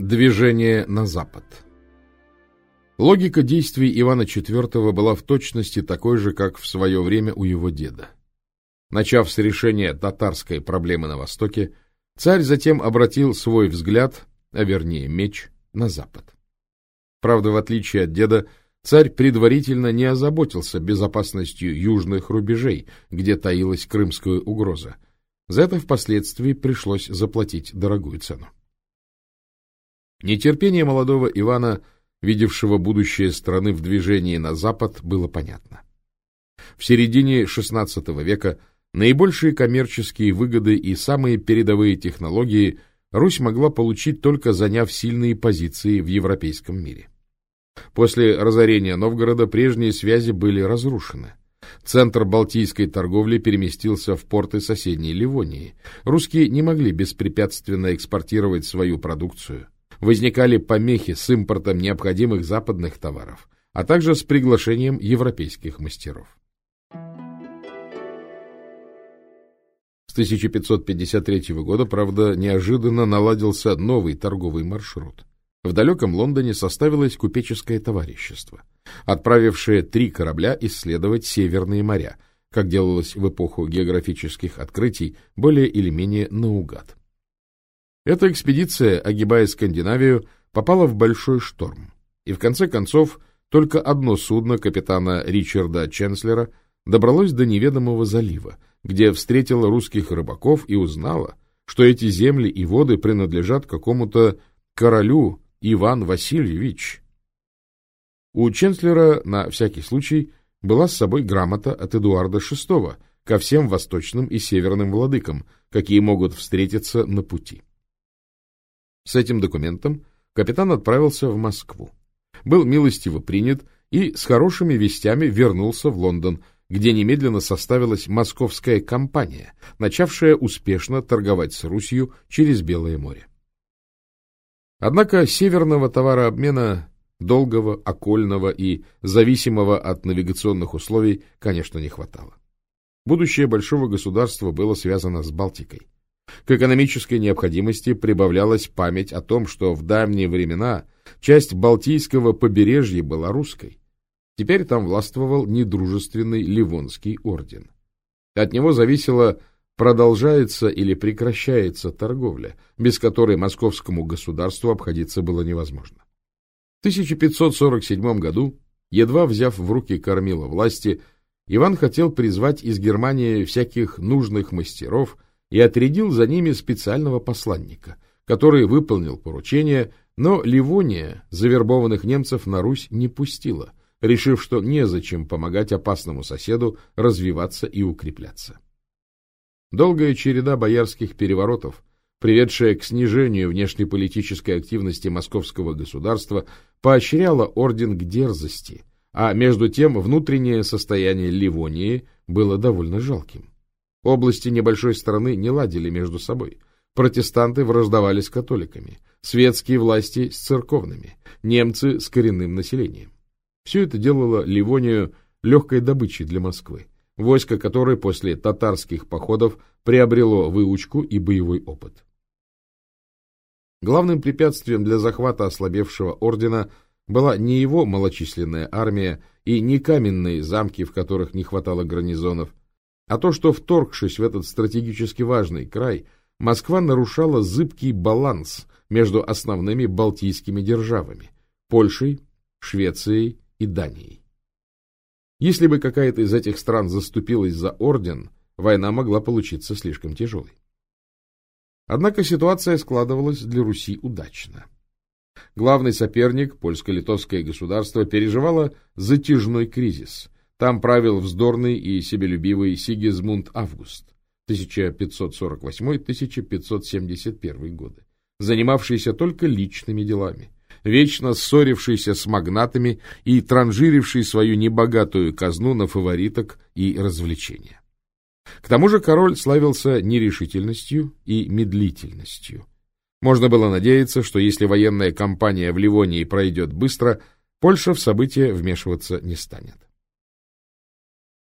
Движение на запад Логика действий Ивана IV была в точности такой же, как в свое время у его деда. Начав с решения татарской проблемы на Востоке, царь затем обратил свой взгляд, а вернее меч, на запад. Правда, в отличие от деда, царь предварительно не озаботился безопасностью южных рубежей, где таилась крымская угроза. За это впоследствии пришлось заплатить дорогую цену. Нетерпение молодого Ивана, видевшего будущее страны в движении на запад, было понятно. В середине XVI века наибольшие коммерческие выгоды и самые передовые технологии Русь могла получить только заняв сильные позиции в европейском мире. После разорения Новгорода прежние связи были разрушены. Центр балтийской торговли переместился в порты соседней Ливонии. Русские не могли беспрепятственно экспортировать свою продукцию. Возникали помехи с импортом необходимых западных товаров, а также с приглашением европейских мастеров. С 1553 года, правда, неожиданно наладился новый торговый маршрут. В далеком Лондоне составилось купеческое товарищество, отправившее три корабля исследовать северные моря, как делалось в эпоху географических открытий, более или менее наугад. Эта экспедиция, огибая Скандинавию, попала в большой шторм, и в конце концов только одно судно капитана Ричарда Ченслера добралось до неведомого залива, где встретило русских рыбаков и узнала, что эти земли и воды принадлежат какому-то королю Иван Васильевич. У Ченслера, на всякий случай, была с собой грамота от Эдуарда VI ко всем восточным и северным владыкам, какие могут встретиться на пути. С этим документом капитан отправился в Москву. Был милостиво принят и с хорошими вестями вернулся в Лондон, где немедленно составилась московская компания, начавшая успешно торговать с Русью через Белое море. Однако северного товарообмена, долгого, окольного и зависимого от навигационных условий, конечно, не хватало. Будущее большого государства было связано с Балтикой. К экономической необходимости прибавлялась память о том, что в давние времена часть Балтийского побережья была русской. Теперь там властвовал недружественный Ливонский орден. От него зависело продолжается или прекращается торговля, без которой московскому государству обходиться было невозможно. В 1547 году, едва взяв в руки кормила власти, Иван хотел призвать из Германии всяких нужных мастеров и отрядил за ними специального посланника, который выполнил поручение, но Ливония завербованных немцев на Русь не пустила, решив, что незачем помогать опасному соседу развиваться и укрепляться. Долгая череда боярских переворотов, приведшая к снижению внешнеполитической активности московского государства, поощряла орден к дерзости, а между тем внутреннее состояние Ливонии было довольно жалким. Области небольшой страны не ладили между собой. Протестанты враждовали с католиками, светские власти с церковными, немцы с коренным населением. Все это делало Ливонию легкой добычей для Москвы войско которой после татарских походов приобрело выучку и боевой опыт. Главным препятствием для захвата ослабевшего ордена была не его малочисленная армия и не каменные замки, в которых не хватало гарнизонов, а то, что, вторгшись в этот стратегически важный край, Москва нарушала зыбкий баланс между основными балтийскими державами – Польшей, Швецией и Данией. Если бы какая-то из этих стран заступилась за орден, война могла получиться слишком тяжелой. Однако ситуация складывалась для Руси удачно. Главный соперник, польско-литовское государство, переживало затяжной кризис. Там правил вздорный и себелюбивый Сигизмунд Август 1548-1571 годы, занимавшийся только личными делами вечно ссорившийся с магнатами и транжиривший свою небогатую казну на фавориток и развлечения. К тому же король славился нерешительностью и медлительностью. Можно было надеяться, что если военная кампания в Ливонии пройдет быстро, Польша в события вмешиваться не станет.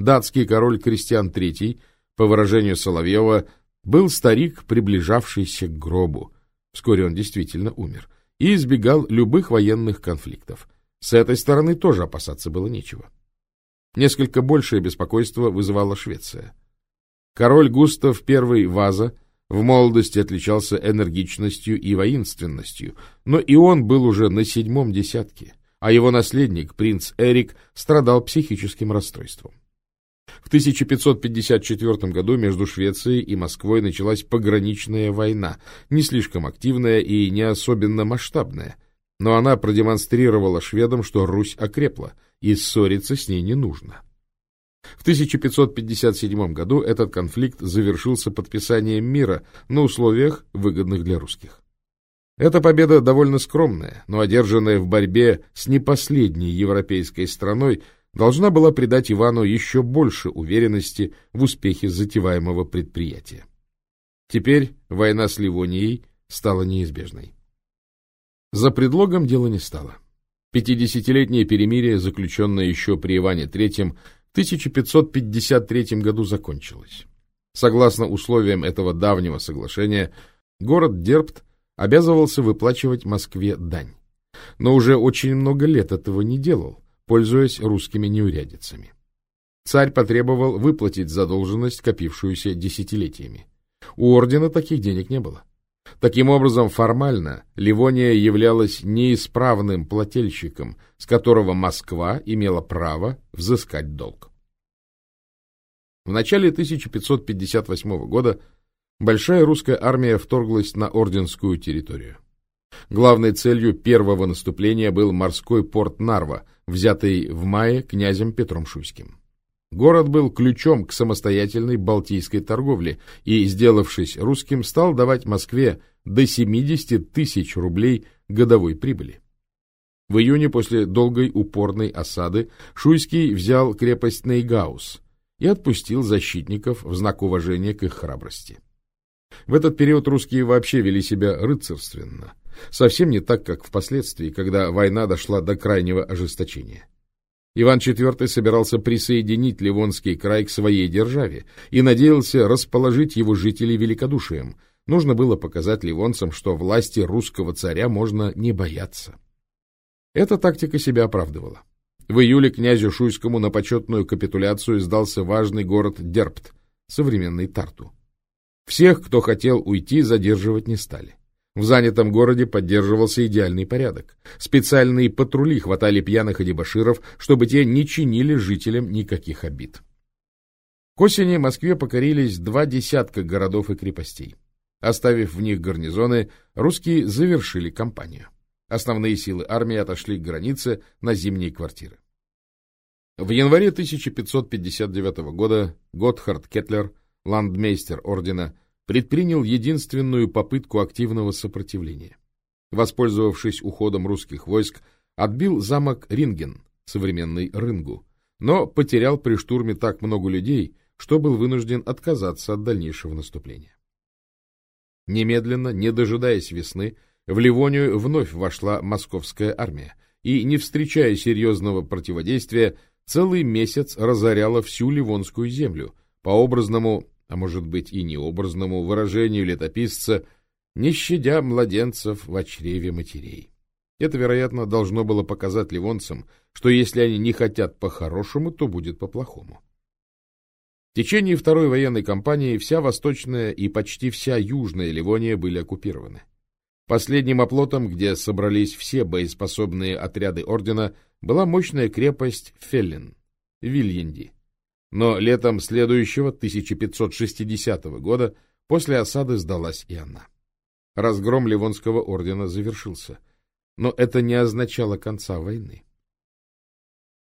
Датский король Кристиан III, по выражению Соловьева, был старик, приближавшийся к гробу. Вскоре он действительно умер и избегал любых военных конфликтов. С этой стороны тоже опасаться было нечего. Несколько большее беспокойство вызывала Швеция. Король Густав I Ваза в молодости отличался энергичностью и воинственностью, но и он был уже на седьмом десятке, а его наследник, принц Эрик, страдал психическим расстройством. В 1554 году между Швецией и Москвой началась пограничная война, не слишком активная и не особенно масштабная, но она продемонстрировала шведам, что Русь окрепла, и ссориться с ней не нужно. В 1557 году этот конфликт завершился подписанием мира на условиях, выгодных для русских. Эта победа довольно скромная, но одержанная в борьбе с непоследней европейской страной, должна была придать Ивану еще больше уверенности в успехе затеваемого предприятия. Теперь война с Ливонией стала неизбежной. За предлогом дело не стало. Пятидесятилетнее перемирие, заключенное еще при Иване III, в 1553 году закончилось. Согласно условиям этого давнего соглашения, город Дербт обязывался выплачивать Москве дань. Но уже очень много лет этого не делал, пользуясь русскими неурядицами. Царь потребовал выплатить задолженность, копившуюся десятилетиями. У ордена таких денег не было. Таким образом, формально Ливония являлась неисправным плательщиком, с которого Москва имела право взыскать долг. В начале 1558 года большая русская армия вторглась на орденскую территорию. Главной целью первого наступления был морской порт Нарва, взятый в мае князем Петром Шуйским. Город был ключом к самостоятельной балтийской торговле и, сделавшись русским, стал давать Москве до 70 тысяч рублей годовой прибыли. В июне после долгой упорной осады Шуйский взял крепость Нейгаус и отпустил защитников в знак уважения к их храбрости. В этот период русские вообще вели себя рыцарственно, совсем не так, как впоследствии, когда война дошла до крайнего ожесточения. Иван IV собирался присоединить Ливонский край к своей державе и надеялся расположить его жителей великодушием. Нужно было показать ливонцам, что власти русского царя можно не бояться. Эта тактика себя оправдывала. В июле князю Шуйскому на почетную капитуляцию сдался важный город Дерпт, современный Тарту. Всех, кто хотел уйти, задерживать не стали. В занятом городе поддерживался идеальный порядок. Специальные патрули хватали пьяных и дебоширов, чтобы те не чинили жителям никаких обид. К осени Москве покорились два десятка городов и крепостей. Оставив в них гарнизоны, русские завершили кампанию. Основные силы армии отошли к границе на зимние квартиры. В январе 1559 года Готхард Кетлер, ландмейстер ордена, предпринял единственную попытку активного сопротивления. Воспользовавшись уходом русских войск, отбил замок Ринген, современный Рынгу, но потерял при штурме так много людей, что был вынужден отказаться от дальнейшего наступления. Немедленно, не дожидаясь весны, в Ливонию вновь вошла московская армия и, не встречая серьезного противодействия, целый месяц разоряла всю Ливонскую землю, по образному а может быть и необразному выражению летописца, не щадя младенцев в чреве матерей. Это, вероятно, должно было показать ливонцам, что если они не хотят по-хорошему, то будет по-плохому. В течение Второй военной кампании вся восточная и почти вся южная Ливония были оккупированы. Последним оплотом, где собрались все боеспособные отряды ордена, была мощная крепость Феллин, Вильянди, но летом следующего, 1560 года, после осады сдалась и она. Разгром Ливонского ордена завершился, но это не означало конца войны.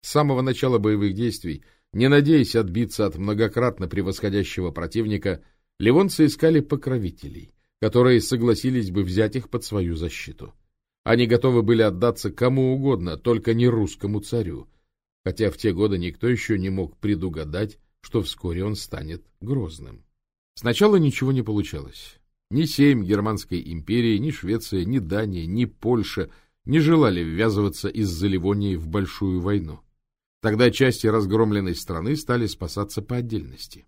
С самого начала боевых действий, не надеясь отбиться от многократно превосходящего противника, ливонцы искали покровителей, которые согласились бы взять их под свою защиту. Они готовы были отдаться кому угодно, только не русскому царю, хотя в те годы никто еще не мог предугадать, что вскоре он станет грозным. Сначала ничего не получалось. Ни семь Германской империи, ни Швеция, ни Дания, ни Польша не желали ввязываться из-за Ливонии в большую войну. Тогда части разгромленной страны стали спасаться по отдельности.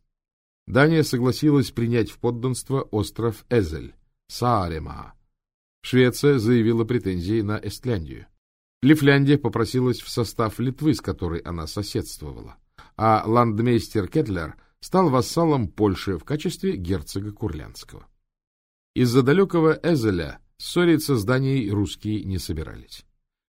Дания согласилась принять в подданство остров Эзель, Саарема. Швеция заявила претензии на Эстляндию. Лифляндия попросилась в состав Литвы, с которой она соседствовала, а ландмейстер Кетлер стал вассалом Польши в качестве герцога Курлянского. Из-за далекого Эзеля ссориться с Данией русские не собирались.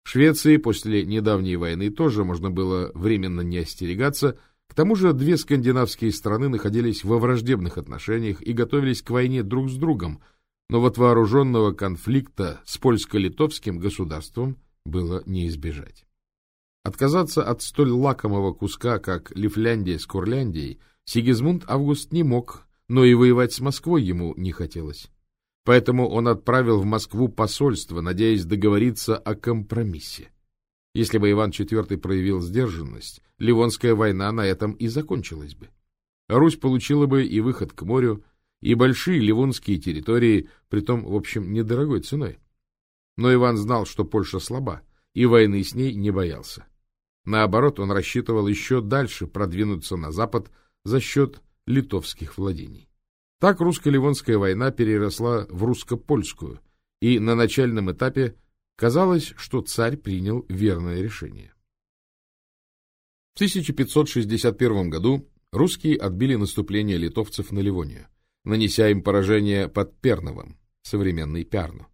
Швеции после недавней войны тоже можно было временно не остерегаться, к тому же две скандинавские страны находились во враждебных отношениях и готовились к войне друг с другом, но вот вооруженного конфликта с польско-литовским государством было не избежать. Отказаться от столь лакомого куска, как Лифляндия с Курляндией, Сигизмунд Август не мог, но и воевать с Москвой ему не хотелось. Поэтому он отправил в Москву посольство, надеясь договориться о компромиссе. Если бы Иван IV проявил сдержанность, Ливонская война на этом и закончилась бы. Русь получила бы и выход к морю, и большие ливонские территории, притом, в общем, недорогой ценой. Но Иван знал, что Польша слаба, и войны с ней не боялся. Наоборот, он рассчитывал еще дальше продвинуться на запад за счет литовских владений. Так русско-ливонская война переросла в русско-польскую, и на начальном этапе казалось, что царь принял верное решение. В 1561 году русские отбили наступление литовцев на Ливонию, нанеся им поражение под Перновым, современный Пярну.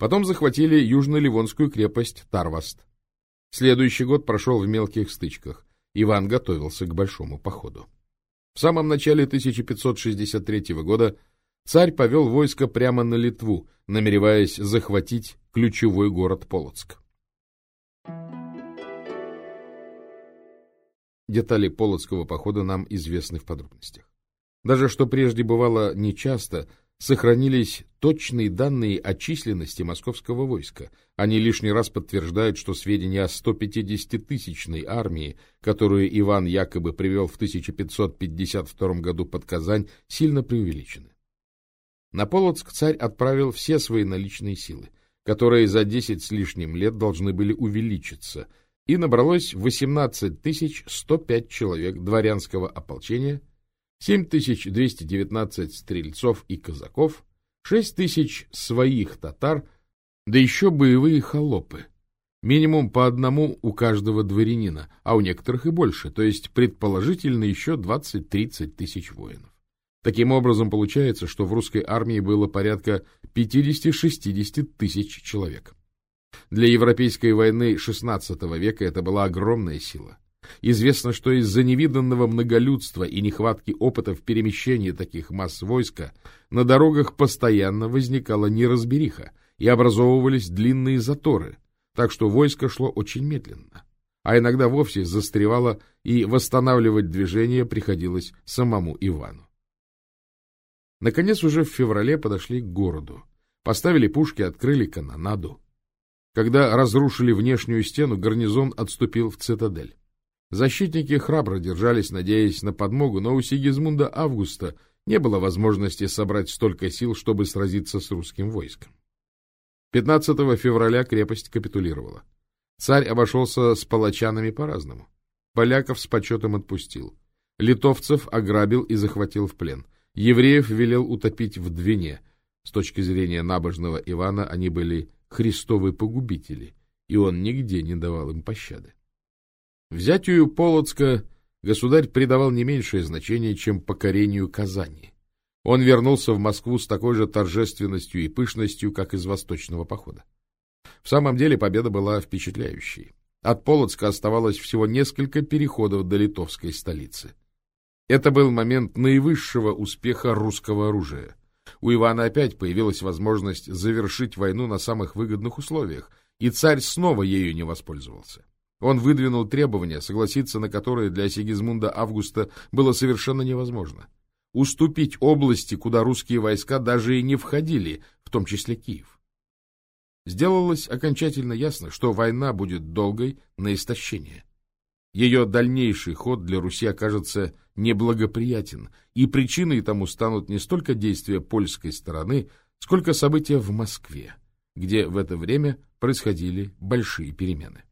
Потом захватили южно-ливонскую крепость Тарваст. Следующий год прошел в мелких стычках. Иван готовился к большому походу. В самом начале 1563 года царь повел войско прямо на Литву, намереваясь захватить ключевой город Полоцк. Детали Полоцкого похода нам известны в подробностях. Даже что прежде бывало нечасто, сохранились точные данные о численности московского войска. Они лишний раз подтверждают, что сведения о 150-тысячной армии, которую Иван якобы привел в 1552 году под Казань, сильно преувеличены. На Полоцк царь отправил все свои наличные силы, которые за 10 с лишним лет должны были увеличиться, и набралось 18 105 человек дворянского ополчения – 7219 стрельцов и казаков, 6000 своих татар, да еще боевые холопы. Минимум по одному у каждого дворянина, а у некоторых и больше, то есть предположительно еще 20-30 тысяч воинов. Таким образом, получается, что в русской армии было порядка 50-60 тысяч человек. Для европейской войны XVI века это была огромная сила. Известно, что из-за невиданного многолюдства и нехватки опыта в перемещении таких масс войска на дорогах постоянно возникала неразбериха и образовывались длинные заторы, так что войско шло очень медленно, а иногда вовсе застревало, и восстанавливать движение приходилось самому Ивану. Наконец, уже в феврале подошли к городу, поставили пушки, открыли канонаду. Когда разрушили внешнюю стену, гарнизон отступил в цитадель. Защитники храбро держались, надеясь на подмогу, но у Сигизмунда Августа не было возможности собрать столько сил, чтобы сразиться с русским войском. 15 февраля крепость капитулировала. Царь обошелся с палачанами по-разному. Поляков с почетом отпустил. Литовцев ограбил и захватил в плен. Евреев велел утопить в Двине. С точки зрения набожного Ивана они были христовы погубители, и он нигде не давал им пощады. Взятию Полоцка государь придавал не меньшее значение, чем покорению Казани. Он вернулся в Москву с такой же торжественностью и пышностью, как из восточного похода. В самом деле победа была впечатляющей. От Полоцка оставалось всего несколько переходов до литовской столицы. Это был момент наивысшего успеха русского оружия. У Ивана опять появилась возможность завершить войну на самых выгодных условиях, и царь снова ею не воспользовался. Он выдвинул требования, согласиться на которые для Сигизмунда Августа было совершенно невозможно. Уступить области, куда русские войска даже и не входили, в том числе Киев. Сделалось окончательно ясно, что война будет долгой на истощение. Ее дальнейший ход для Руси окажется неблагоприятен, и причиной тому станут не столько действия польской стороны, сколько события в Москве, где в это время происходили большие перемены.